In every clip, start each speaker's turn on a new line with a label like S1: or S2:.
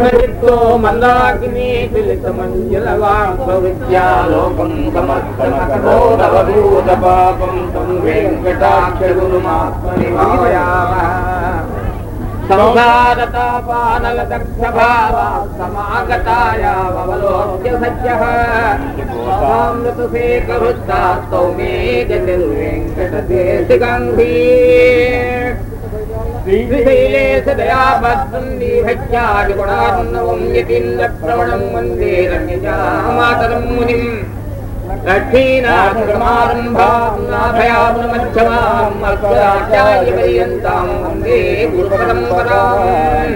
S1: ప్రదీప్తో మందాగ్ని పిలితమంజలవాగ్భవిద్యాలోకం సమర్పణకటోరవభూత పాపం తం వెంకటాక్షగురుమాత్మనివాయా. సంసారతాపానలదక్షభావాసమాగతాయావలోక్య సత్యः మృతుసేకవృత్తాస్తౌ మే గతిర్వేङ्कటదేశ గాంధీ श्रीशैले सदयाभद्रं दीभज्यादिगुणार्णवं यतीन्द्रप्रवणं वन्दे रम्यजामातरं मुनिम् लक्ष्मीनाथसमारम्भां नाथयामुनमध्यमाम् अस्मदाचार्यपर्यन्तां वन्दे गुरुपरम्पराम्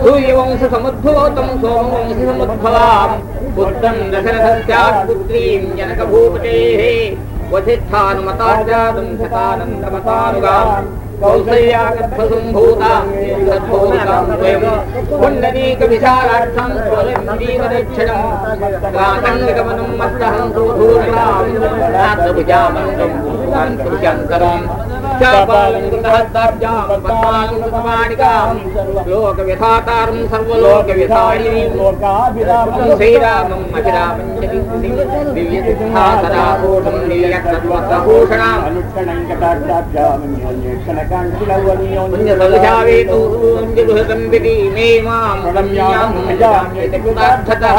S1: सूर्यवंशसमुद्भूतं सोमवंशसमुद्भवां पुत्रं दशरथस्यात्पुत्रीं जनकभूपतेः वसिष्ठानुमताजातं शतानन्दमतानुगाम्। कौसल्यागर्भसम्भूतां सद्भूतां स्वयं। पुण्डरीकविशालार्थं स्वरन्दीवदक्षिणं गातङ्गमनं मत्तहं सोधूर्णां नाथभुजामन्त्रं पुरुषान्तरम् शापालङ्कृतहस्ताब्जां पद्माङ्कृतमाणिकां लोकव्यथातारं सर्वलोकव्यथायिनीं श्रीरामम् अभिरामं च दिव्यसिद्धासराभूषं दिव्यसर्वसभूषणाम् पुण्यसविशावेतु पुञ्जगुहतं विधि मे माँ रम्यां भजाम्यतिकृतार्थतः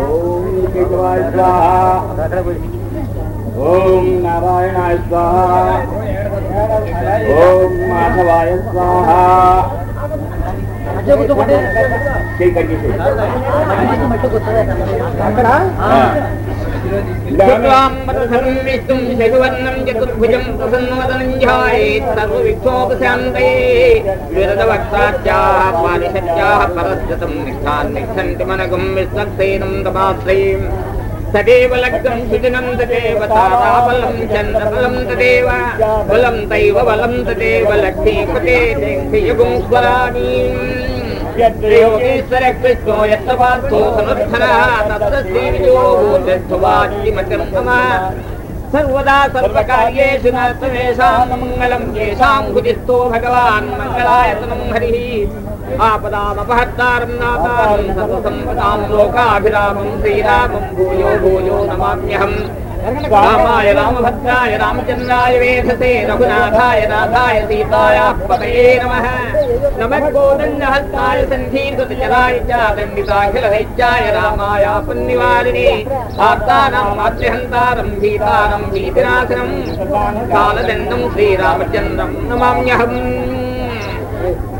S1: ఓం కేశవాయ స్వాహ
S2: ఓం నారాయణాయ స్వాహ. ఓం మాధవాయ స్వాహ.
S1: అక్కడ? विष्णुं शशिवर्णं चतुर्भुजं प्रसन्नवदनं ध्यायेत् सर्वविक्षोभशान्तये विरदवक्ताद्याः पारिषद्याः परस्यतं निष्ठान् निक्षन्ति मनगं विश्वक्सेनं तमाश्रयीम् तदेव लग्नं सुदिनं तदेव ताराबलं चन्द्रबलं तदेव बलं तैव बलं तदेव लक्ष्मीपते तेङ्खियगुं स्वराणीम् सर्वदा सर्वकार्येषु नर्तमेषाम् मङ्गलम् येषाम् भुदिस्तो भगवान् मङ्गलायतनम् हरिः। आपदामपहर्तारम् नातारम् सर्वसम्पदाम् लोकाभिरामम् श्रीरामम् भूयो भूयो नमाम्यहम्। రామాయ రామభద్రాయ రామచంద్రాయ వేధసే రఘునాథాయ నాథాయ సీతాయాపతయే నమ నమోదండహస్తాయ సంధీకృతజలాయ దండితాఖిలహైత్యాయ రామాయ పున్నివారిణే ఆత్తానం మాతృహంతారం భీతానం భీతినాశనం కాలదండం శ్రీరామచంద్రం నమామ్యహం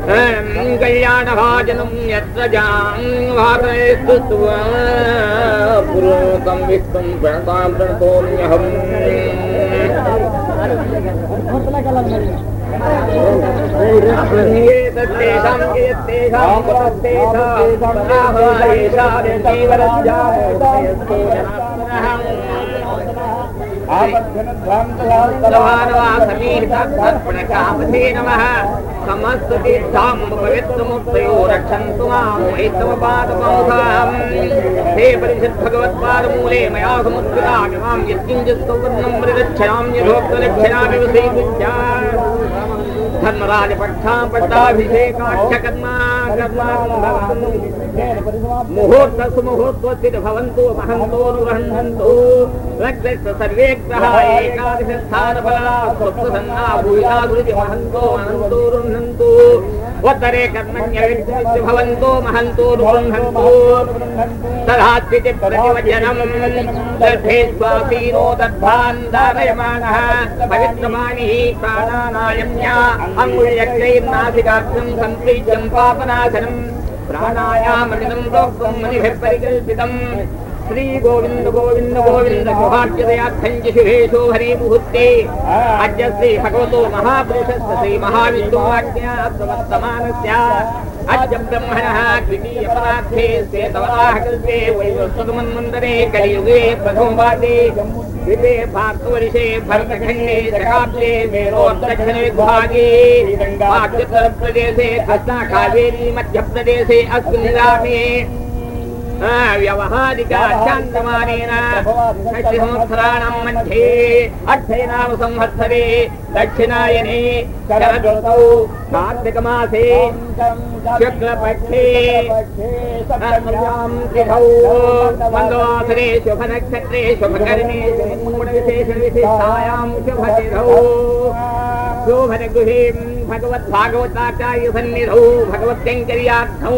S1: कल्याणभाजनं यत्र जाङ्घातयस्तु पुरोतं विष्णुं प्रणतां प्रणतोम्यहम् एतत्तेषां यत्तेषां तेषां पराभयेषां जीवरस्यायस्ते समीहितात्मनकामते नमः समस्ततीर्थां पवित्रमुक्तयो रक्षन्तु माँ वैष्णवपादपौधाम् परिषद्भगवत्पादमूले मया समुद्रितामि माँ यत्किञ्चित् सौवर्णं प्रतिरक्षणाम्यधोक्तलक्षणामि विषयीकृत्या धर्मराज पट्टा पट्टाभिषेकाख्यकर्मा कर्मा मुहूर्त सुमुहूर्तोचित भवन्तु। महन्तोनुगृह्णन्तु रक्तश्च सर्वे ग्रहा भूया गुरुति महन्तो अनन्तो रुह्णन्तु भवन्तो महन्तो रुह्णन्तु तदास्विति प्रतिवचनम् दर्भे स्वासीनो दर्भान् धारयमाणः पवित्रमाणिः प्राणानायम्या। अङ्गुल्यग्रैर्नासिकाग्रम् सम्प्रीत्यम् पापनाशनम्। प्राणायामनिदम् प्रोक्तम् मनिभिः परिकल्पितम् श्री गोविंद गोविंद गोविंद शुभेषु हरि मुहूर्ते अद्य श्री भगवतो महापुरुषस्य श्री महाविष्णुवाज्ञा प्रवर्तमानस्य अद्य ब्रह्मणः द्वितीयपदार्थे वैवस्वतमन्वन्तरे कलियुगे प्रथमपादे दिवे भारतवर्षे भरतखण्डे शकाब्दे मेरोत्तरक्षणे विभागे उत्तरप्रदेशे कृष्णा कावेरी मध्यप्रदेशे अस्मिन् ग्रामे व्यवहारिका शान्तमानेन मध्ये अर्थै नाम संवत्सरे दक्षिणायने कार्तिकमासे शुक्लपक्षे तिथौ मङ्गवासरे शुभनक्षत्रे शुभकर्मे मूढविशेषविशिष्टायाम् शुभविधौ शोभनगृहे भगवद्भागवताचार्यसन्निधौ भगवत्यङ्कर्यार्थौ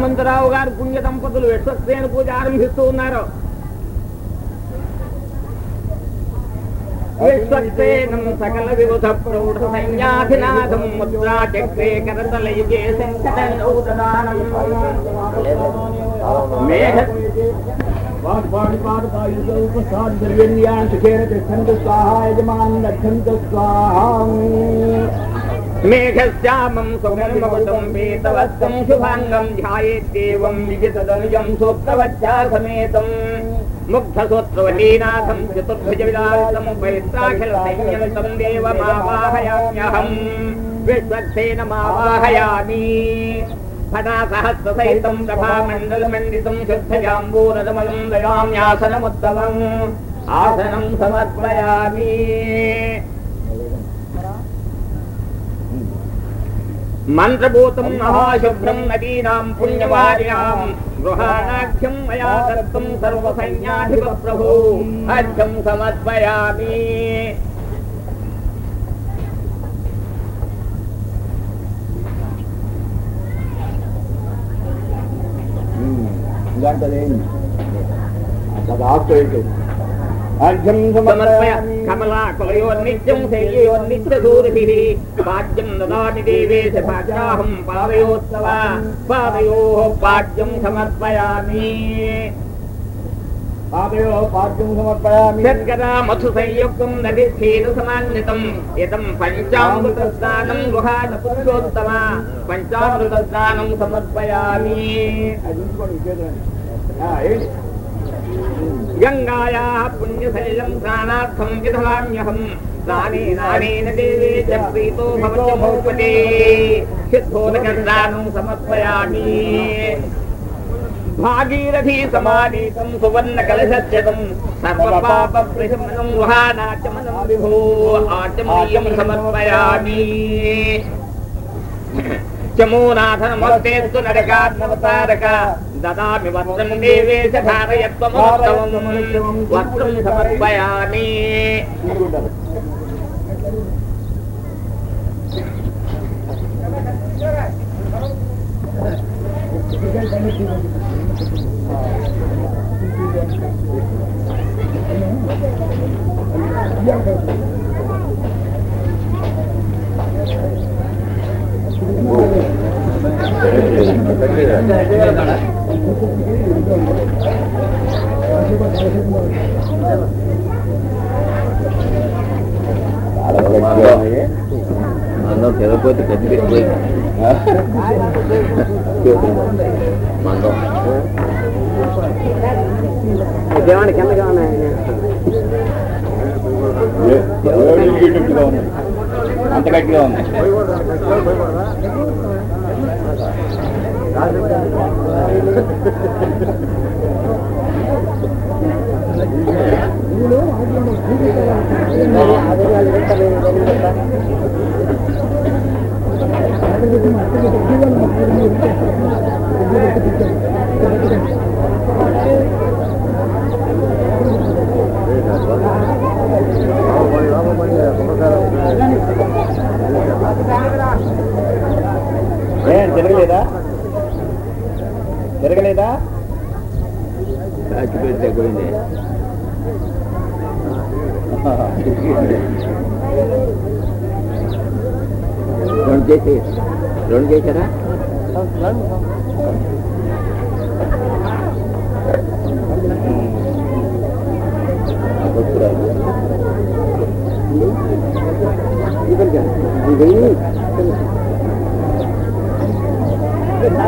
S1: హనుమంతరావు గారు పుణ్య దంపతులు విశ్వసేన పూజ ఆరంభిస్తూ ఉన్నారు విశ్వసేనం సకల విబుధ ప్రౌఢ సైన్యాధినాథం ముద్రా చక్రే కరతలయుగే సంకటనౌదదానం మేఘ
S2: వాగ్పాడి పాడతాయుధ ఉపసాద్ ద్రవ్యన్యాన్ సుఖేన తిష్టంతు స్వాహా యజమాన్ గచ్చంతు స్వాహాం
S1: मेघश्यामम् सुगनकुतम् वेतवत्तम् शुभाङ्गम् ध्यायेत्येवम् विजितदनुजम् सूक्तवत्या समेतम् मुग्धसूत्रवचीनाथम् चतुर्थुजविदासमुखम् देव मावाहयाम्यहम् विश्वक्षेन मावाहयामि फटासहस्रसहितम् प्रभामण्डलमण्डितम् शुद्धजाम्बूरदमलम् दयाम्यासनमुत्तमम्। आसनम् समर्पयामि। మంత్రభూతం మహాశుభ్రం నదీనాం పుణ్యవార్యాం గృహాణాఖ్యం మయా దత్తం సర్వసైన్యాధిప ప్రభు అర్ఘ్యం సమర్పయామి
S2: అర్ఘ్యం
S1: సమర్పయ
S2: సమర్పయామి. कमलाकलयोन् नित्यम्
S1: सेयोन् नित्यसूरभिः पाद्यम् ददाति देवेश पाद्याहम् पादयोत्सव पादयोः पाद्यम् समर्पयामि यत्कदा मधुसंयुक्तम् नदीक्षीरसमान्वितम्
S2: यतम् पञ्चामृतस्नानम् गुहानपुरुषोत्तम पञ्चामृतस्नानम् समर्पयामि
S1: गङ्गायाः पुण्यशैलं प्राणार्थं विधवाम्यहम् दानेनानेन देवे च प्रीतो भवतो भागीरथी समानीतं सुवर्णकलशच्युतं सर्वपापप्रशमनं वहानाचमनं विभो। आचमनीयं समर्पयामि। చమూనాథనమస్తేస్తు నరకాత్మవతారక దదామి వస్త్రం దేవేశ
S3: ధారయత్వమోత్తమం వస్త్రం సమర్పయామి Thank you.
S1: Mangga kira gue
S2: tiga tiga gue. Mangga. Jangan di kamera ante
S3: la జరగలేదా? జరగలేదా? రెండు చేసి రెండు చేశారా
S1: ఇవ్వండి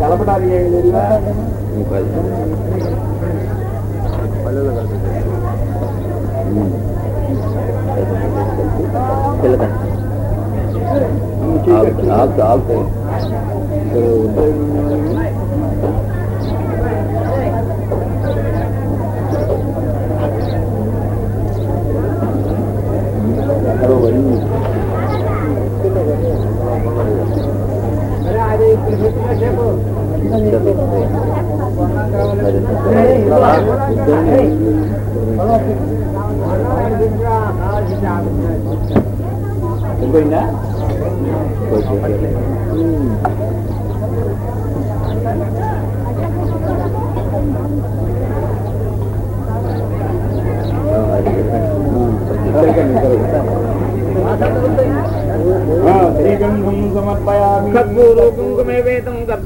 S1: கலப்படாதீங்க பல்லுல கலப்பட்டு ஆஃப் 嗯，对。嗯。嗯。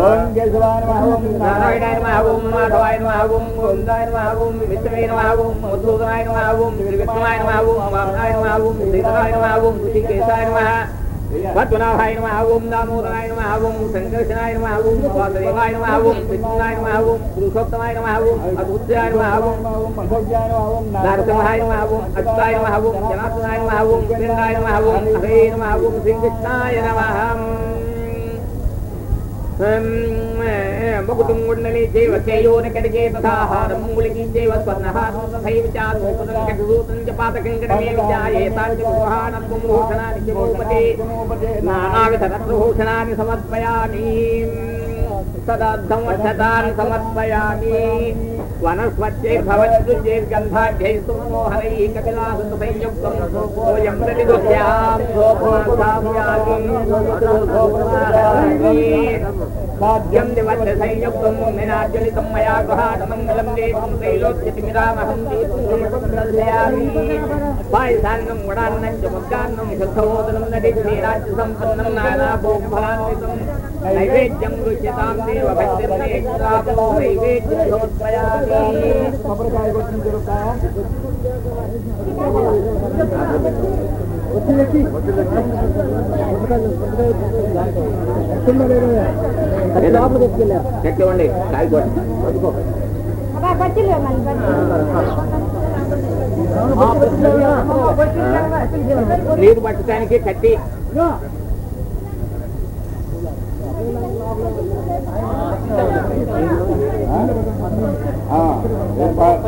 S1: ఓం కేశవాయ నమ. ఓం నారాయణాయ నమ
S2: ఓం
S1: మాధవాయ ఓం గోవిందాయ ఓం విష్ణవే ఓం మధుసూదనాయ ఓం ఓం వామనాయ ఓం శ్రీధరాయ ఓం పద్మనాభాయ నమ ఓం దామోదరాయ నమ ఓం సంకర్షణాయ నమ ఓం వాసుదేవాయ నమ ఓం కృష్ణాయ నమ ఓం పురుషోత్తమాయ నమ ఓం అద్భుతాయ నమ ఓం నరసింహాయ నమ ఓం అచ్యుతాయ నమ ఓం జనార్దనాయ నమ ఓం చంద్రాయ నమ ఓం హరే నమ ఓం శ్రీకృష్ణాయ నమ मुकुटुं गुण्डले चैव चयोरकटके तथाहारं मूलिकीं चैव स्वर्णहारं तथैव चारूपदङ्कटरूपं च पातकङ्कटमे विचायेताञ्च गृहाणं कुम्भूषणानि च भूपते नानाविधरत्नभूषणानि समर्पयामि तदर्थमर्थतान् समर्पयामि वनस्पत्यैर्भवत्सुजैर्गन्धाढ्यैः सुमनोहरैः कपिलासुसंयुक्तं सोऽयं प्रतिदुभ्यां सोऽपो राज्यं दिवत्र संयुक्तं मुमिनार्जुलितं मया गृहाटमङ्गलं देवं त्रैलोक्यतिमिरामहं देतुयामि पायसान्नं गुणान्नं च मुद्गान्नं शुद्धोदनं नटिक्षीराज्यसम्पन्नं नानाभोगफलान्वितं नैवेद्यं रुच्यतां देव भक्तिर्नैवेद्यो नैवेद्योत्पयामि Thank you. చెట్లు ఇవ్వండి కాయకూడ నీరు
S2: పట్టడానికి కట్టి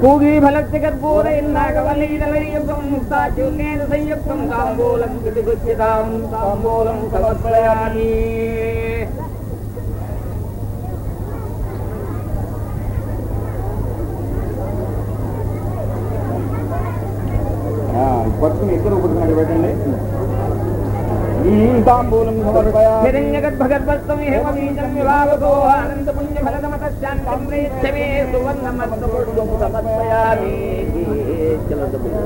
S2: கூகி
S1: பலத்து கற்பூர செய்யப்படும்
S4: தாம்போலம் கிடுகுச்சிதாம் தாம்போலம்
S1: கவர்ப்பளையாணி பத்து எத்தனை
S2: ताम्बूलम समर्पया
S1: हिरण्यगत भगत वस्तमे हेमवीजम विभावतो अनंत पुण्य फलदमतस्यान्तं
S2: प्रेच्छमे सुवर्णमस्त पुष्पं समर्पयामि चलो तो
S1: बोलो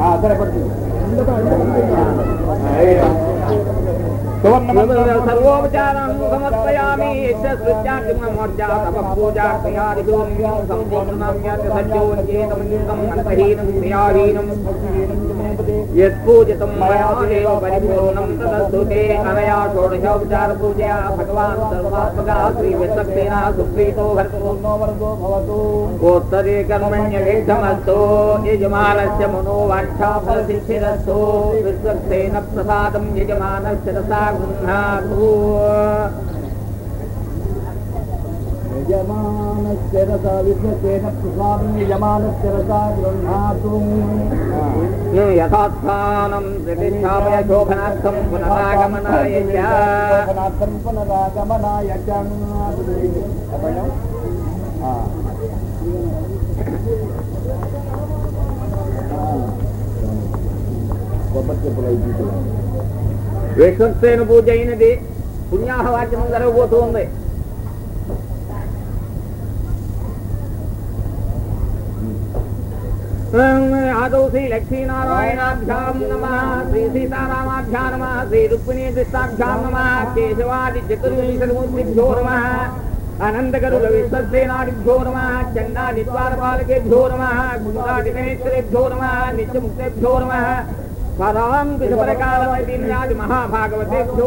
S1: हाँ तेरा पड़ती सर्वोपचारं समर्पयामि पूजा
S2: क्रियादिभ्योऽन्यं सम्पूर्णं यत् सज्जोन्येतं लिङ्गम्
S1: अन्तहीनं यत्पूजितं मया देव परिपूर्णं तदस्तुते अनया षोडशोपचारपूजया भगवान् सर्वात्मकः श्रीविष्णक्सेनः सुप्रीतो भर्तोन्नो वर्गो भवतु। गोत्तरे कर्मण्यभिद्धमस्तु यजमानस्य मनोवाक्षाफलसिद्धिरस्तु विश्वक्सेन प्रसादं यजमानस्य रसा गृह्णातु యజమానస్య రస
S2: విశ్వచేత ప్రసాదం యజమానస్య రస గృహ్ణాతు
S1: యథాస్థానం ప్రతిష్టాపయ శోభనార్థం పునరాగమనాయ
S2: శోభనార్థం పునరాగమనాయ
S1: విశ్వస్తేన పూజ అయినది పుణ్యాహ వాక్యం आदौ श्री लक्ष्मीनारायणाभ्यां नम। श्री सीतारामाभ्या नम। श्री रुक्मिणीकृष्णाभ्यां नमः। केशवादिचतुर्विंशतिमूर्तिभ्यो नमः। नम। नमः। चण्डानिद्वारपालकेभ्यो महाभागवतेभ्यो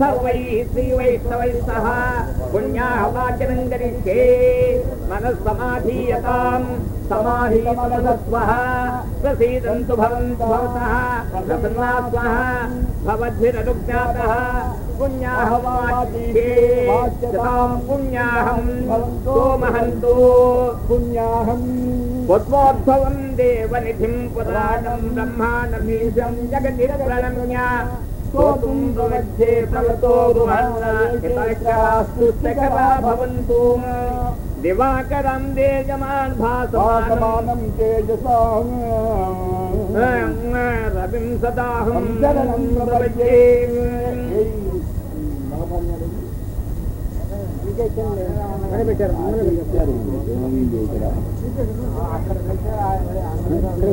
S1: सर्वैः श्रीवैष्ठवैस्तः पुण्याः वाच्यन्तरिष्ये मनः समाधीयताम् समाधीत स्पः प्रसीदन्तु भवन्तु भवतः भवद्भिरनुज्ञातः पुण्याः वाचीरे पुण्याहम् भवन्तो महन्तो
S2: पुण्याहम्
S1: उद्भवम् देवनिधिम् पुराणम् ब्रह्माणमीशम् न स्तोतुम् दुमध्ये तवतो गुमन्नास्तुष्टकरा भवन्तु? दिवाकरम् देजमान्
S2: भासमानम्। तेजसाम्।
S1: रविम् सदाहम्
S2: शरणम्
S1: प्रपद्ये
S3: ಮನೆ हाँ, ಬಿಟ್ಟಾರ ಮನೆ ಬಿಟ್ಟಾರು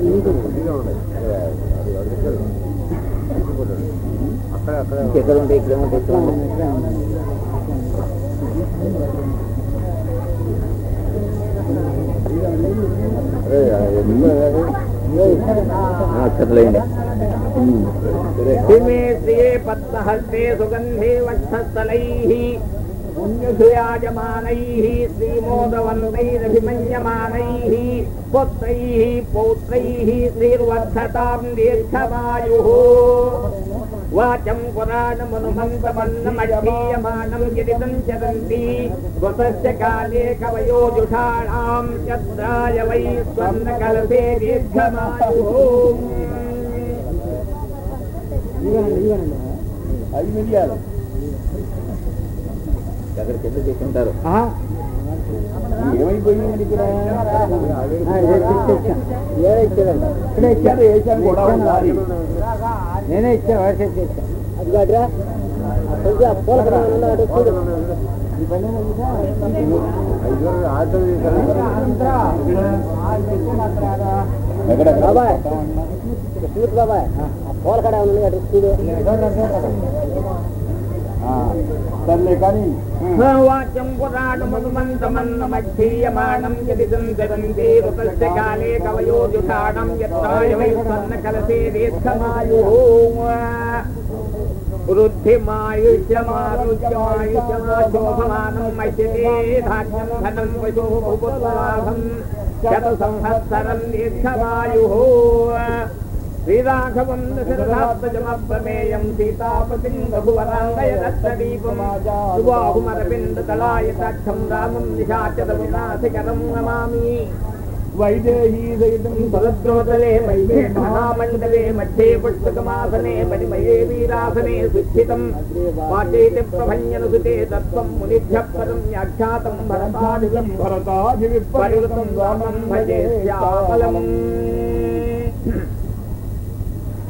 S3: ನಿಂತು ఉంటే ఇక్కడ ఉంటే అక్కర్లేండి
S1: हिमे श्रिये पद्महस्ते सुगन्धे वक्षस्थलैः पुण्यसुयाजमानैः श्रीमोदवन्दैरभिमन्यमानैः पुत्रैः पौत्रैः श्रीर्वर्धतां दीर्घमायुः वाचं पुराणमनुमन्तमन्नमध्यीयमानं गिरितं चरन्ति स्वतस्य काले कवयो जुषाणां चत्राय वै स्वर्णकलसे दीर्घमायुः
S2: ఐదు మిలియాలు
S3: అక్కడ కింద చేసి ఉంటారు
S2: ఏమైపోయింది మరి ఇక్కడ ఇచ్చారు వేసాను కూడా ఉండాలి
S1: నేనే ఇచ్చా
S2: వారసత్వం ఇచ్చాను బాబాయ్ బాబాయ్. ఆ పూల కడ ఉన్నాడు చూడు.
S1: वाक्यं पुराणमनुमन्तमन्नमध्यीयमाणं यदि सञ्चरन्ति ऋतस्य काले कवयो जुषाणं यत्राय वै स्वर्णकलसे रेष्ठमायुः रुद्धिमायुष्यमारुच्यमायुष्यमाशोभमानं मह्यते धान्यं धनं वशो भुवत्लाभं शतसंहत्सरं रेष्ठमायुः శ్రీరాఘవం శరదాత్మజమప్రమేయం సీతాపతిం బహువరాంగయదీపమాజాహుమరవిందలాయతాక్షం రామం నిశాచర వినాశకరం నమామి.
S2: వైదేహీ దయితం
S1: భరద్రోదలే మహిమే మహామండలే మధ్యే పుస్తకమాసనే మణిమయే వీరాసనే సుస్థితం. పాఠేతి ప్రభన్యనుసుతే తత్వం మునిభ్య పదం వ్యాఖ్యాతం భరతాధిగం
S2: భరతాధి
S1: విపరితం రామం భజే శ్యామలం.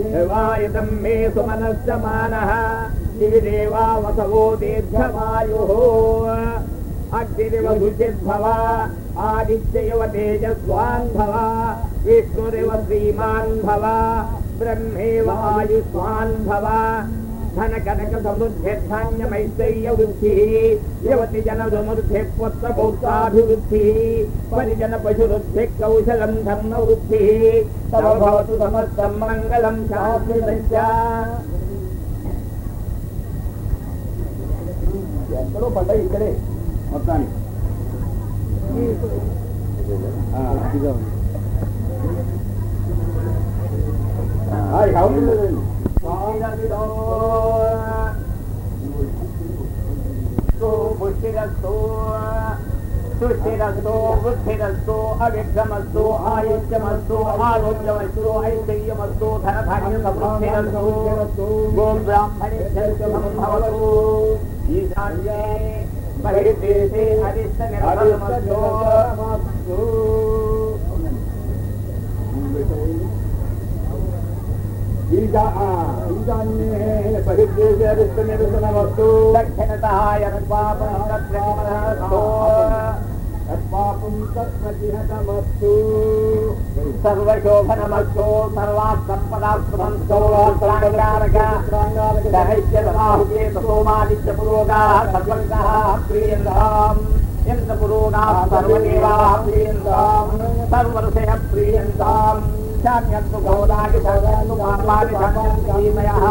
S1: वायुतम् मे सुमनश्च मानः शिविदेवावसवो दीर्घवायुः। अग्निरिव रुचिर्भव आदित्ययव तेजस्वान् भव विष्णुरिव श्रीमान् भव ब्रह्मेव आयुष्मान् भव। విష్ణురివ శ్రీమాన్ భవ బ్రహ్మేవ ఆయుష్మాన్ భవ ధన కనక సమృద్ధిర్ధాన్యమైశ్వర్య వృద్ధి యవతి జన సమృద్ధి పుత్ర పౌత్రాభివృద్ధి పరిజన పశువృద్ధి కౌశలం ధర్మ వృద్ధి తవ భవతు సమస్తం మంగళం శాశ్వతస్య
S2: ఎక్కడో పండగ ఇక్కడే మొత్తానికి ఆ,
S1: पुष्टिरस्तु सुष्टिरस्तु बुद्धिरस्तु अविक्रमस्तु आयुष्यमस्तु आरोग्यमस्तु ऐश्वर्यमस्तु धनधान्यमस्तु गोब्राह्मणेभवतु ईशान्ये बहिर्देशे
S2: अरिष्टनिर्मलमस्तु परिदेशस्तु
S1: दक्षिणतः यत्पापं तत्प्रतिमनस्तु
S2: तत्पापं
S1: सर्वशोभनमस्तु सर्वास्सम्पदास्पदंस्तु सोमादित्यपुरोगाः सर्वन्तः प्रियन्ताम् इन्द्रपुरोगाः सर्वदेवाः प्रियन्ताम् सर्वऋषयः प्रियन्ताम् शान्यन्तु गौदानि सर्वन्तु कामानि सर्वन्तु धीमयः